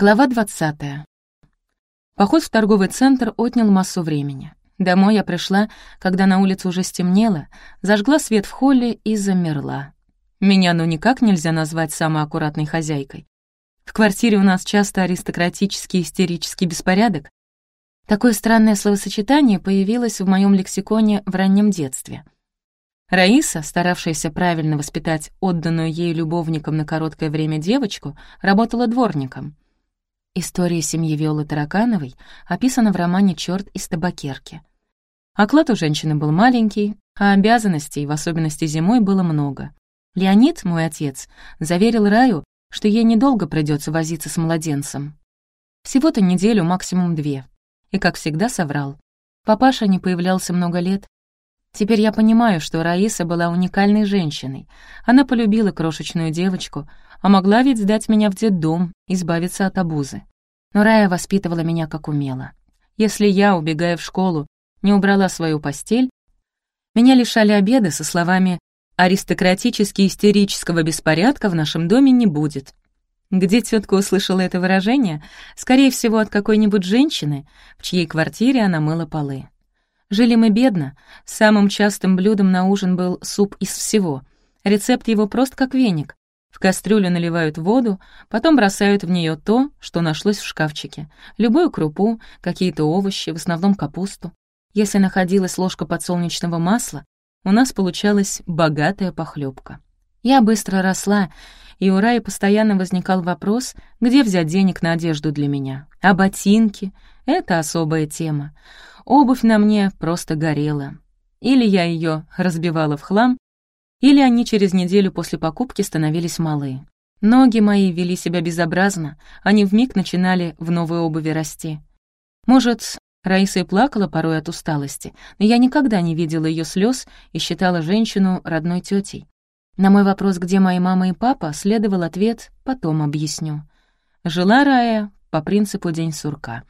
Глава 20. Поход в торговый центр отнял массу времени. Домой я пришла, когда на улице уже стемнело, зажгла свет в холле и замерла. Меня ну никак нельзя назвать самой аккуратной хозяйкой. В квартире у нас часто аристократический истерический беспорядок. Такое странное словосочетание появилось в моем лексиконе в раннем детстве. Раиса, старавшаяся правильно воспитать отданную ей любовником на короткое время девочку, работала дворником — История семьи Виолы Таракановой описана в романе «Чёрт из табакерки». Оклад у женщины был маленький, а обязанностей, в особенности зимой, было много. Леонид, мой отец, заверил Раю, что ей недолго придется возиться с младенцем. Всего-то неделю, максимум две. И, как всегда, соврал. Папаша не появлялся много лет. Теперь я понимаю, что Раиса была уникальной женщиной. Она полюбила крошечную девочку, а могла ведь сдать меня в детдом, избавиться от обузы. Но Рая воспитывала меня как умела. Если я, убегая в школу, не убрала свою постель, меня лишали обеда со словами «аристократически-истерического беспорядка в нашем доме не будет». Где тетка услышала это выражение? Скорее всего, от какой-нибудь женщины, в чьей квартире она мыла полы. Жили мы бедно, самым частым блюдом на ужин был суп из всего. Рецепт его прост как веник. В кастрюлю наливают воду, потом бросают в нее то, что нашлось в шкафчике. Любую крупу, какие-то овощи, в основном капусту. Если находилась ложка подсолнечного масла, у нас получалась богатая похлебка. Я быстро росла, и у Раи постоянно возникал вопрос, где взять денег на одежду для меня. А ботинки — это особая тема. Обувь на мне просто горела. Или я ее разбивала в хлам, или они через неделю после покупки становились малы. Ноги мои вели себя безобразно, они вмиг начинали в новой обуви расти. Может, Раиса и плакала порой от усталости, но я никогда не видела ее слез и считала женщину родной тетей. На мой вопрос, где мои мама и папа, следовал ответ «потом объясню». Жила Рая по принципу «день сурка».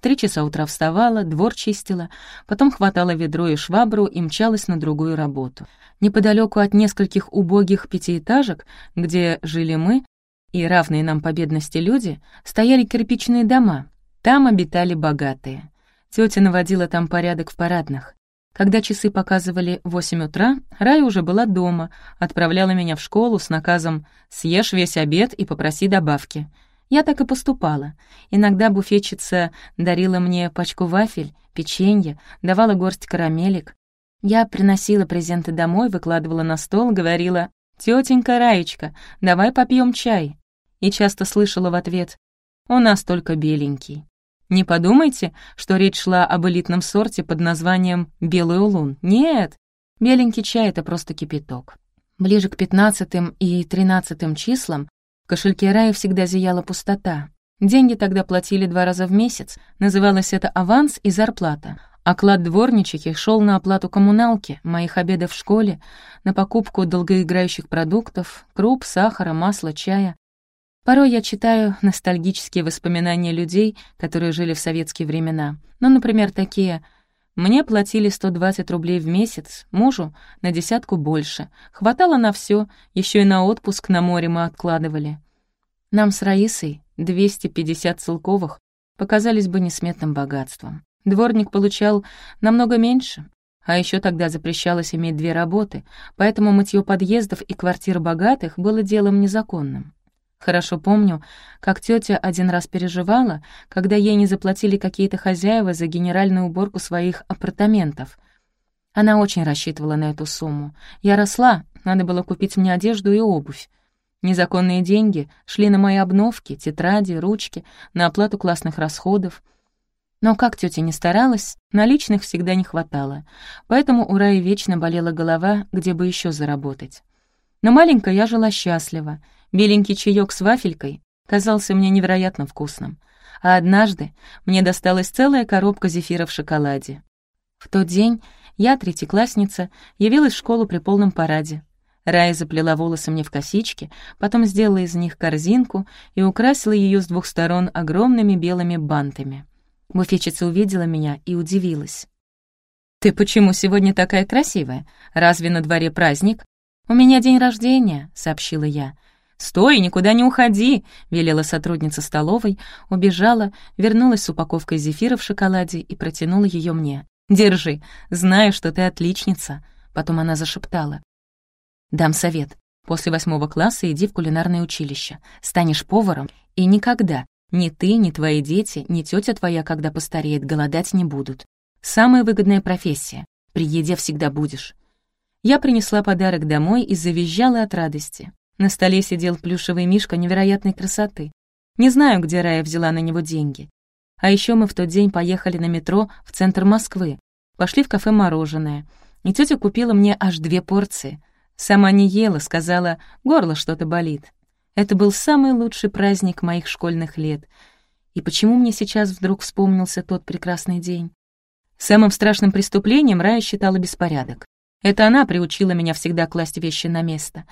Три часа утра вставала, двор чистила, потом хватала ведро и швабру и мчалась на другую работу. Неподалеку от нескольких убогих пятиэтажек, где жили мы, и равные нам по бедности люди, стояли кирпичные дома. Там обитали богатые. Тётя наводила там порядок в парадных. Когда часы показывали восемь утра, Рая уже была дома, отправляла меня в школу с наказом «Съешь весь обед и попроси добавки». Я так и поступала. Иногда буфетчица дарила мне пачку вафель, печенье, давала горсть карамелек. Я приносила презенты домой, выкладывала на стол, говорила «Тётенька Раечка, давай попьем чай». И часто слышала в ответ «У нас только беленький». Не подумайте, что речь шла об элитном сорте под названием «белый улун». Нет, беленький чай — это просто кипяток. Ближе к пятнадцатым и тринадцатым числам кошельке Раи всегда зияла пустота. Деньги тогда платили два раза в месяц, называлось это аванс и зарплата. Оклад дворничихи шел на оплату коммуналки, моих обедов в школе, на покупку долгоиграющих продуктов, круп, сахара, масла, чая. Порой я читаю ностальгические воспоминания людей, которые жили в советские времена. Ну, например, такие «Мне платили 120 рублей в месяц, мужу — на десятку больше. Хватало на все, еще и на отпуск на море мы откладывали». Нам с Раисой 250 целковых показались бы несметным богатством. Дворник получал намного меньше, а еще тогда запрещалось иметь две работы, поэтому мытье подъездов и квартир богатых было делом незаконным. Хорошо помню, как тетя один раз переживала, когда ей не заплатили какие-то хозяева за генеральную уборку своих апартаментов. Она очень рассчитывала на эту сумму. Я росла, надо было купить мне одежду и обувь. Незаконные деньги шли на мои обновки, тетради, ручки, на оплату классных расходов. Но как тетя не старалась, наличных всегда не хватало, поэтому у Раи вечно болела голова, где бы еще заработать. Но маленькая я жила счастливо — Беленький чаек с вафелькой казался мне невероятно вкусным. А однажды мне досталась целая коробка зефира в шоколаде. В тот день я, третьеклассница, явилась в школу при полном параде. Рая заплела волосы мне в косички, потом сделала из них корзинку и украсила ее с двух сторон огромными белыми бантами. Буфетчица увидела меня и удивилась. «Ты почему сегодня такая красивая? Разве на дворе праздник?» «У меня день рождения», — сообщила я. «Стой, никуда не уходи!» — велела сотрудница столовой, убежала, вернулась с упаковкой зефира в шоколаде и протянула ее мне. «Держи, знаю, что ты отличница!» Потом она зашептала. «Дам совет. После восьмого класса иди в кулинарное училище. Станешь поваром, и никогда ни ты, ни твои дети, ни тетя твоя, когда постареет, голодать не будут. Самая выгодная профессия. При еде всегда будешь». Я принесла подарок домой и завизжала от радости. На столе сидел плюшевый мишка невероятной красоты. Не знаю, где Рая взяла на него деньги. А еще мы в тот день поехали на метро в центр Москвы, пошли в кафе «Мороженое», и тетя купила мне аж две порции. Сама не ела, сказала, горло что-то болит. Это был самый лучший праздник моих школьных лет. И почему мне сейчас вдруг вспомнился тот прекрасный день? Самым страшным преступлением Рая считала беспорядок. Это она приучила меня всегда класть вещи на место.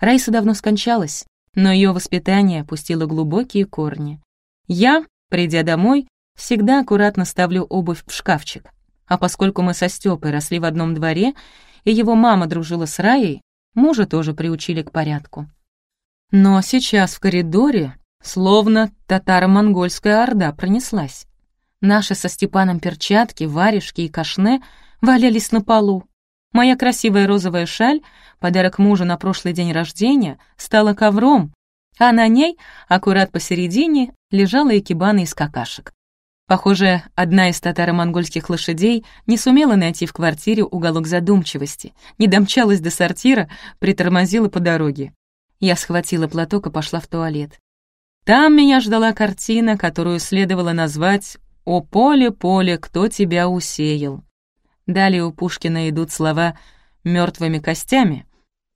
Раиса давно скончалась, но ее воспитание пустило глубокие корни. Я, придя домой, всегда аккуратно ставлю обувь в шкафчик. А поскольку мы со Стёпой росли в одном дворе, и его мама дружила с Раей, мужа тоже приучили к порядку. Но сейчас в коридоре словно татаро-монгольская орда пронеслась. Наши со Степаном перчатки, варежки и кашне валялись на полу, Моя красивая розовая шаль, подарок мужу на прошлый день рождения, стала ковром, а на ней, аккурат посередине, лежала экибана из какашек. Похоже, одна из татаро-монгольских лошадей не сумела найти в квартире уголок задумчивости, не домчалась до сортира, притормозила по дороге. Я схватила платок и пошла в туалет. Там меня ждала картина, которую следовало назвать «О поле, поле, кто тебя усеял». Далее у Пушкина идут слова мертвыми костями».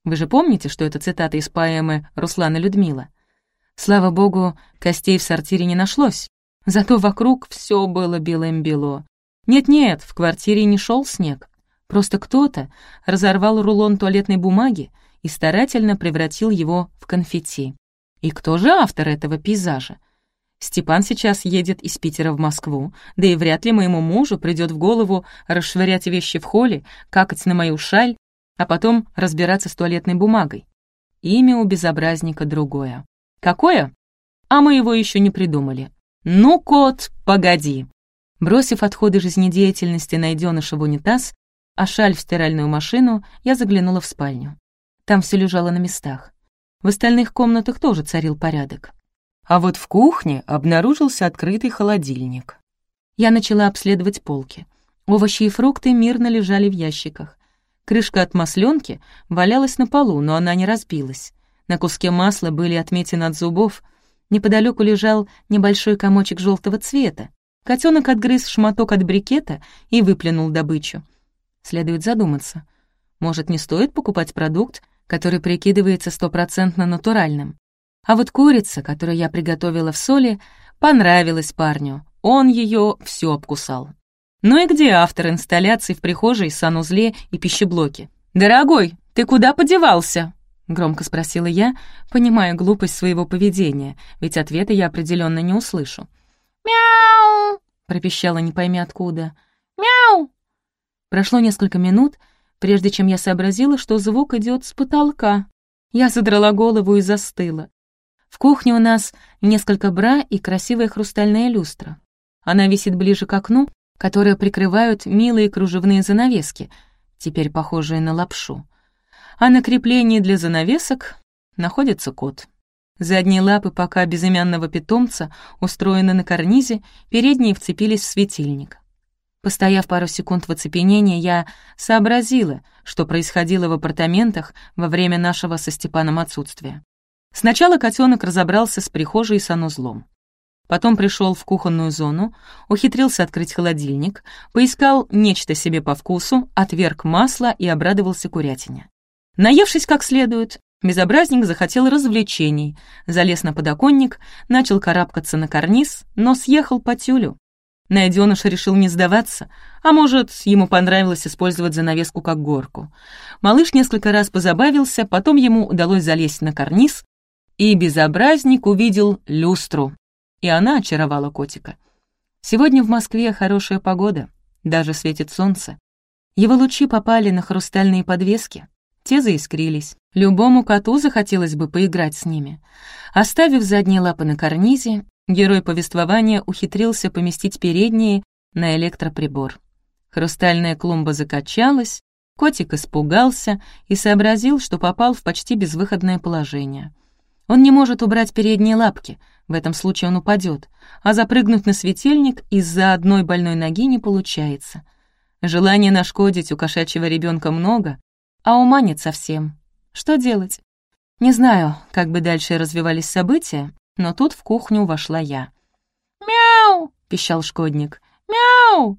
Вы же помните, что это цитата из поэмы Руслана Людмила? Слава богу, костей в сортире не нашлось. Зато вокруг все было белым-бело. Нет-нет, в квартире не шел снег. Просто кто-то разорвал рулон туалетной бумаги и старательно превратил его в конфетти. И кто же автор этого пейзажа? Степан сейчас едет из Питера в Москву, да и вряд ли моему мужу придет в голову расшвырять вещи в холле, какать на мою шаль, а потом разбираться с туалетной бумагой. Имя у безобразника другое. Какое? А мы его еще не придумали. Ну, кот, погоди. Бросив отходы жизнедеятельности найденыша в унитаз, а шаль в стиральную машину, я заглянула в спальню. Там все лежало на местах. В остальных комнатах тоже царил порядок. А вот в кухне обнаружился открытый холодильник. Я начала обследовать полки. Овощи и фрукты мирно лежали в ящиках. Крышка от масленки валялась на полу, но она не разбилась. На куске масла были отметины от зубов. Неподалеку лежал небольшой комочек желтого цвета. Котенок отгрыз шматок от брикета и выплюнул добычу. Следует задуматься. Может, не стоит покупать продукт, который прикидывается стопроцентно натуральным? А вот курица, которую я приготовила в соли, понравилась парню. Он ее все обкусал. Ну и где автор инсталляций в прихожей, санузле и пищеблоке? «Дорогой, ты куда подевался?» — громко спросила я, понимая глупость своего поведения, ведь ответа я определенно не услышу. «Мяу!» — пропищала не пойми откуда. «Мяу!» Прошло несколько минут, прежде чем я сообразила, что звук идет с потолка. Я задрала голову и застыла. В кухне у нас несколько бра и красивая хрустальная люстра. Она висит ближе к окну, которое прикрывают милые кружевные занавески, теперь похожие на лапшу. А на креплении для занавесок находится кот. Задние лапы пока безымянного питомца устроены на карнизе, передние вцепились в светильник. Постояв пару секунд в оцепенении, я сообразила, что происходило в апартаментах во время нашего со Степаном отсутствия. Сначала котенок разобрался с прихожей и санузлом. Потом пришел в кухонную зону, ухитрился открыть холодильник, поискал нечто себе по вкусу, отверг масло и обрадовался курятине. Наевшись как следует, безобразник захотел развлечений, залез на подоконник, начал карабкаться на карниз, но съехал по тюлю. Найденыш решил не сдаваться, а может, ему понравилось использовать занавеску как горку. Малыш несколько раз позабавился, потом ему удалось залезть на карниз, и безобразник увидел люстру, и она очаровала котика. Сегодня в Москве хорошая погода, даже светит солнце. Его лучи попали на хрустальные подвески. Те заискрились. Любому коту захотелось бы поиграть с ними. Оставив задние лапы на карнизе, герой повествования ухитрился поместить передние на электроприбор. Хрустальная клумба закачалась, котик испугался и сообразил, что попал в почти безвыходное положение. Он не может убрать передние лапки, в этом случае он упадет, а запрыгнуть на светильник из-за одной больной ноги не получается. Желание нашкодить у кошачьего ребенка много, а ума нет совсем. Что делать? Не знаю, как бы дальше развивались события, но тут в кухню вошла я. «Мяу!» — пищал шкодник. «Мяу!»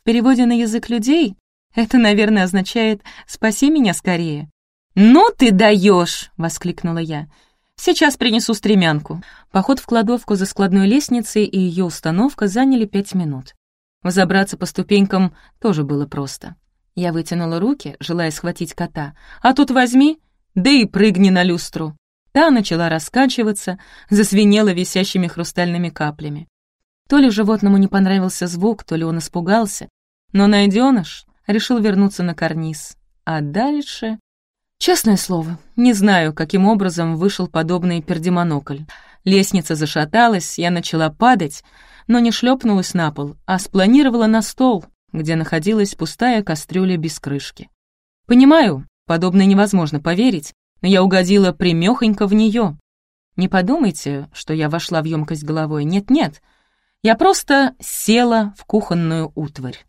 В переводе на язык людей это, наверное, означает «спаси меня скорее». «Ну ты даешь!» — воскликнула я. «Сейчас принесу стремянку». Поход в кладовку за складной лестницей и ее установка заняли пять минут. Взобраться по ступенькам тоже было просто. Я вытянула руки, желая схватить кота. «А тут возьми, да и прыгни на люстру». Та начала раскачиваться, засвинела висящими хрустальными каплями. То ли животному не понравился звук, то ли он испугался, но найденыш решил вернуться на карниз. А дальше... Честное слово, не знаю, каким образом вышел подобный пердемонокль. Лестница зашаталась, я начала падать, но не шлепнулась на пол, а спланировала на стол, где находилась пустая кастрюля без крышки. Понимаю, подобное невозможно поверить, но я угодила примёхонько в неё. Не подумайте, что я вошла в емкость головой, нет-нет, я просто села в кухонную утварь.